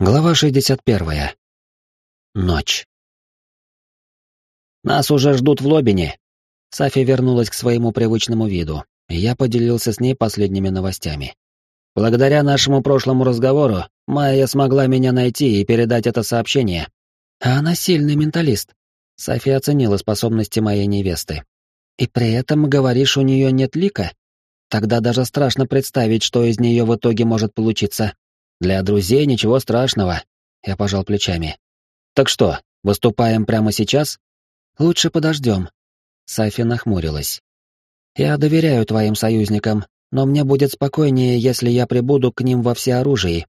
Глава 61. Ночь. Нас уже ждут в Лобине. Сафи вернулась к своему привычному виду, и я поделился с ней последними новостями. Благодаря нашему прошлому разговору, Майя смогла меня найти и передать это сообщение. А она сильный менталист. Сафи оценила способности моей невесты. И при этом, говоришь, у нее нет лика? Тогда даже страшно представить, что из нее в итоге может получиться. Для друзей ничего страшного. Я пожал плечами. Так что, выступаем прямо сейчас? Лучше подождем. Сафи нахмурилась. Я доверяю твоим союзникам, но мне будет спокойнее, если я прибуду к ним во всеоружии.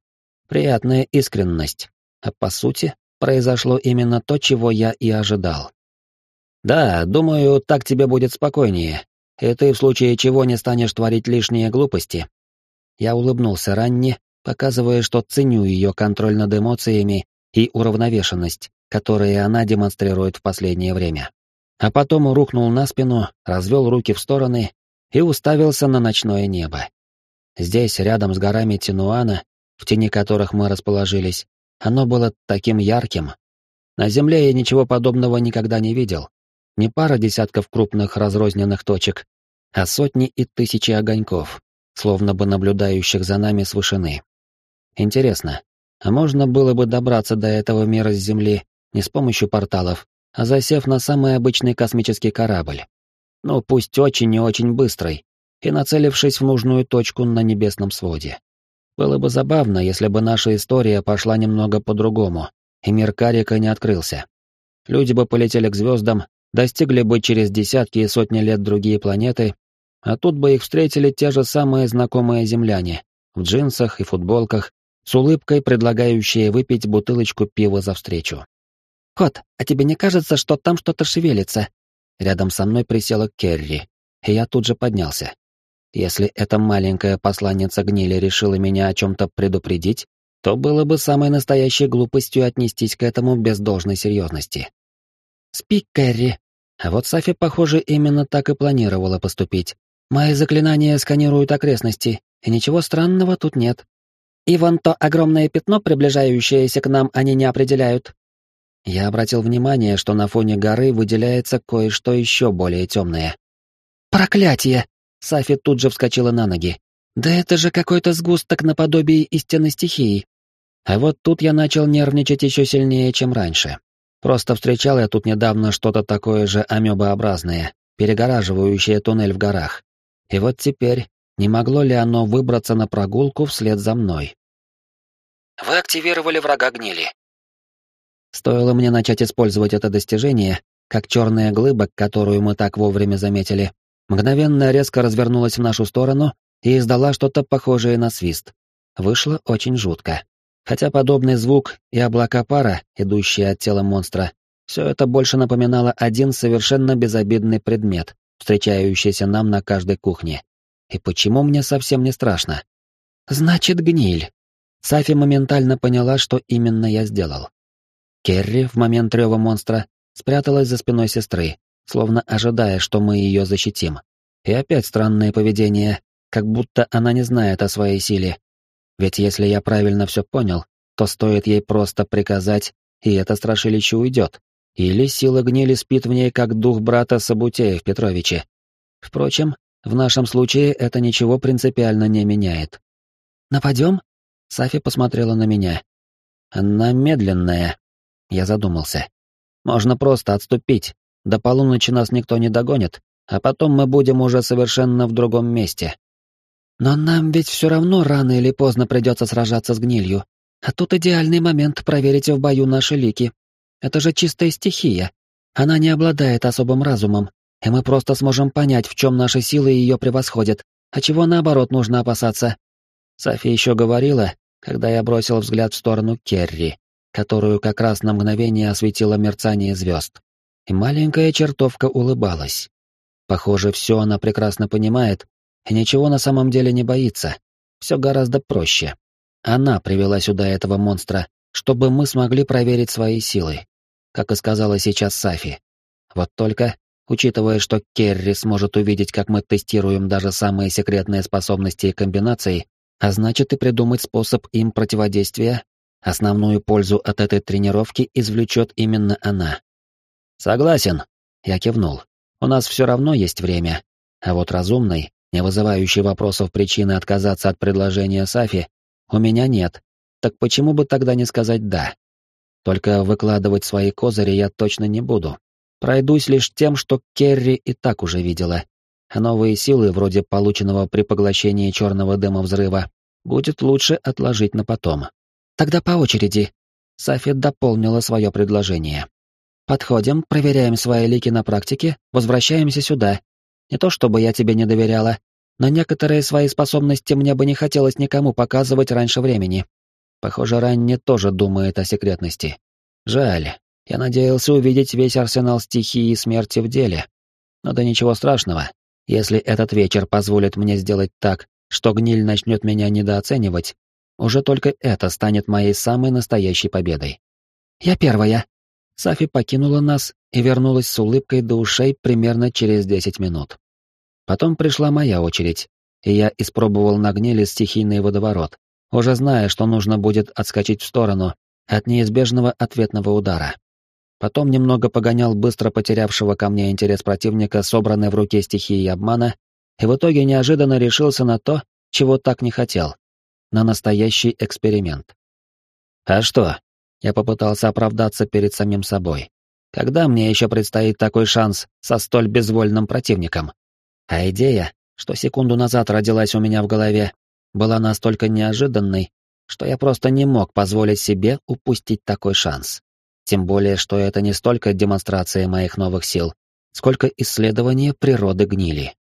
Приятная искренность. А по сути, произошло именно то, чего я и ожидал. Да, думаю, так тебе будет спокойнее, и ты в случае чего не станешь творить лишние глупости. Я улыбнулся Ранне, показывая, что ценю ее контроль над эмоциями и уравновешенность, которые она демонстрирует в последнее время. А потом рухнул на спину, развел руки в стороны и уставился на ночное небо. Здесь, рядом с горами Тинуана, в тени которых мы расположились, оно было таким ярким. На Земле я ничего подобного никогда не видел. Не пара десятков крупных разрозненных точек, а сотни и тысячи огоньков, словно бы наблюдающих за нами с вышины. Интересно, а можно было бы добраться до этого мира с Земли не с помощью порталов, а засев на самый обычный космический корабль? Ну, пусть очень и очень быстрый, и нацелившись в нужную точку на небесном своде. Было бы забавно, если бы наша история пошла немного по-другому, и мир Карика не открылся. Люди бы полетели к звездам, достигли бы через десятки и сотни лет другие планеты, а тут бы их встретили те же самые знакомые земляне, в джинсах и футболках, с улыбкой предлагающая выпить бутылочку пива за встречу. «Кот, а тебе не кажется, что там что-то шевелится?» Рядом со мной присела Керри, и я тут же поднялся. Если эта маленькая посланница гнили решила меня о чем-то предупредить, то было бы самой настоящей глупостью отнестись к этому без должной серьезности. «Спи, Кэрри!» А вот Сафи, похоже, именно так и планировала поступить. «Мои заклинания сканируют окрестности, и ничего странного тут нет. И вон то огромное пятно, приближающееся к нам, они не определяют. Я обратил внимание, что на фоне горы выделяется кое-что еще более темное. «Проклятие!» Сафи тут же вскочила на ноги. «Да это же какой-то сгусток наподобие истинной стихии». А вот тут я начал нервничать еще сильнее, чем раньше. Просто встречал я тут недавно что-то такое же амебообразное, перегораживающее туннель в горах. И вот теперь, не могло ли оно выбраться на прогулку вслед за мной? Вы активировали врага гнили. Стоило мне начать использовать это достижение, как черная глыба, которую мы так вовремя заметили, мгновенно резко развернулась в нашу сторону и издала что-то похожее на свист. Вышло очень жутко. Хотя подобный звук и облака пара, идущие от тела монстра, все это больше напоминало один совершенно безобидный предмет, встречающийся нам на каждой кухне. И почему мне совсем не страшно? Значит, гниль. Сафи моментально поняла, что именно я сделал. Керри в момент рева монстра спряталась за спиной сестры, словно ожидая, что мы ее защитим. И опять странное поведение, как будто она не знает о своей силе. Ведь если я правильно все понял, то стоит ей просто приказать, и это страшилище уйдет. Или сила гнили спит в ней, как дух брата Сабутея в Петровиче. Впрочем, в нашем случае это ничего принципиально не меняет. «Нападем?» Сафи посмотрела на меня. «Она медленная». Я задумался. «Можно просто отступить. До полуночи нас никто не догонит, а потом мы будем уже совершенно в другом месте». «Но нам ведь все равно рано или поздно придется сражаться с гнилью. А тут идеальный момент проверить в бою наши лики. Это же чистая стихия. Она не обладает особым разумом, и мы просто сможем понять, в чем наши силы ее превосходят, а чего наоборот нужно опасаться. Софи еще говорила, когда я бросил взгляд в сторону Керри, которую как раз на мгновение осветило мерцание звезд. И маленькая чертовка улыбалась. Похоже, все она прекрасно понимает и ничего на самом деле не боится. Все гораздо проще. Она привела сюда этого монстра, чтобы мы смогли проверить свои силы. Как и сказала сейчас Сафи. Вот только, учитывая, что Керри сможет увидеть, как мы тестируем даже самые секретные способности и комбинации, а значит и придумать способ им противодействия, Основную пользу от этой тренировки извлечет именно она. Согласен, я кивнул. У нас все равно есть время. А вот разумной, не вызывающей вопросов причины отказаться от предложения Сафи, у меня нет. Так почему бы тогда не сказать «да»? Только выкладывать свои козыри я точно не буду. Пройдусь лишь тем, что Керри и так уже видела. Новые силы, вроде полученного при поглощении черного дыма взрыва, будет лучше отложить на потом. Тогда по очереди. Сафи дополнила свое предложение. Подходим, проверяем свои лики на практике, возвращаемся сюда. Не то чтобы я тебе не доверяла, но некоторые свои способности мне бы не хотелось никому показывать раньше времени. Похоже, Ранни тоже думает о секретности. Жаль, я надеялся увидеть весь арсенал стихии и смерти в деле. Но да ничего страшного. Если этот вечер позволит мне сделать так, что гниль начнет меня недооценивать, уже только это станет моей самой настоящей победой. Я первая. Сафи покинула нас и вернулась с улыбкой до ушей примерно через десять минут. Потом пришла моя очередь, и я испробовал на гнили стихийный водоворот, уже зная, что нужно будет отскочить в сторону от неизбежного ответного удара. Потом немного погонял быстро потерявшего ко мне интерес противника, собранный в руке стихии обмана, и в итоге неожиданно решился на то, чего так не хотел. На настоящий эксперимент. А что? Я попытался оправдаться перед самим собой. Когда мне еще предстоит такой шанс со столь безвольным противником? А идея, что секунду назад родилась у меня в голове, была настолько неожиданной, что я просто не мог позволить себе упустить такой шанс. Тем более, что это не столько демонстрация моих новых сил, сколько исследование природы гнили.